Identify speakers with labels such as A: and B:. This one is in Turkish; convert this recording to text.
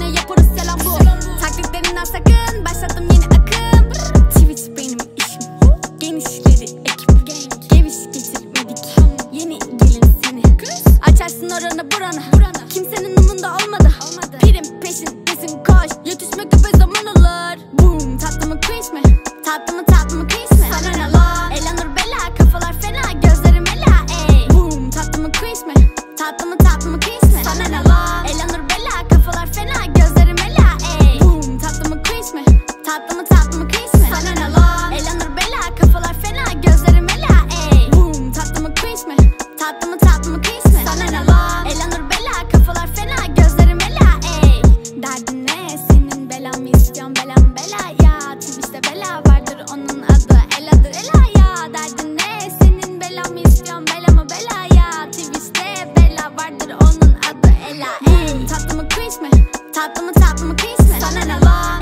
A: Yine yaparız selam bu. Taklitlerinden sakın. Başladım yeni akım. Twitch benim işim. Genişleri ekip. Geviş getirmedik. Yeni gelin seni. Açarsın oranı buranı. Kimsenin umunda olmadı. Pirim peşindesin koş. Yetişmek gibi zaman alır. Boom tatlı mı cringe mi? Tatlı mı tatlı mı cringe mi? Sana ne illa Tatlı mı cringe mi? Tatlı mı tatlı mı cringe mi? Sana ne var?